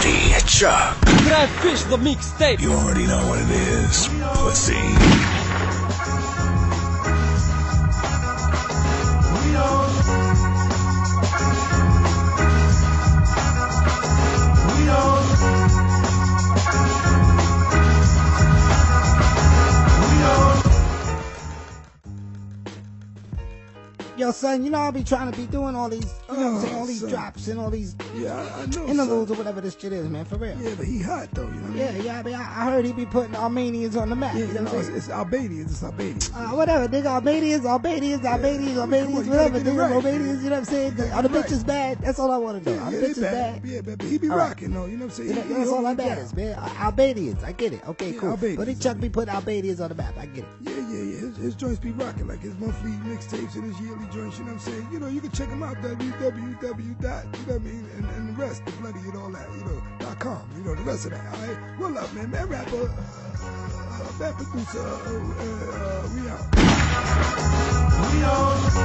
Dirty Chuck. Grab Fish the mixtape. You already know what it is, pussy. Yo, son, you know I'll be trying to be doing all these, you know I'm saying, all these son. drops and all these Yeah, I, I know. interludes son. or whatever this shit is, man, for real. Yeah, but he hot though. You know what I Yeah, mean? yeah, I mean, I I heard he be putting Armenians on the map. Yeah, you know no, it's, it's Albanians. It's Albanians. Uh, whatever, nigga, Albanians, Albanians, Albanians, Yeah, Albanians, on, whatever, nigga, right. Albanians, you know what I'm saying? gotta Are the it bitches right. bad? That's all I want to know. yeah, Are the yeah, bitches bad. bad? Yeah, but, he be All right. rocking though. You know what I'm saying? You know, He- he That's all hold that it down. matters, man. Albanians, I get it. Okay, cool. But he Chuck be putting Albanians on the map. I get it. Yeah, yeah, yeah. His, his joints be rocking like his monthly mixtapes and his yearly joints. You know what I'm saying? You know, you can check him out www. dot, You know what I mean? And, and the rest, the bloody and all that. You know, dot com. You know the rest of that. All right. Well, up, man. Man, rapper, uh, uh, bad producer. Uh, uh, uh, we out. We on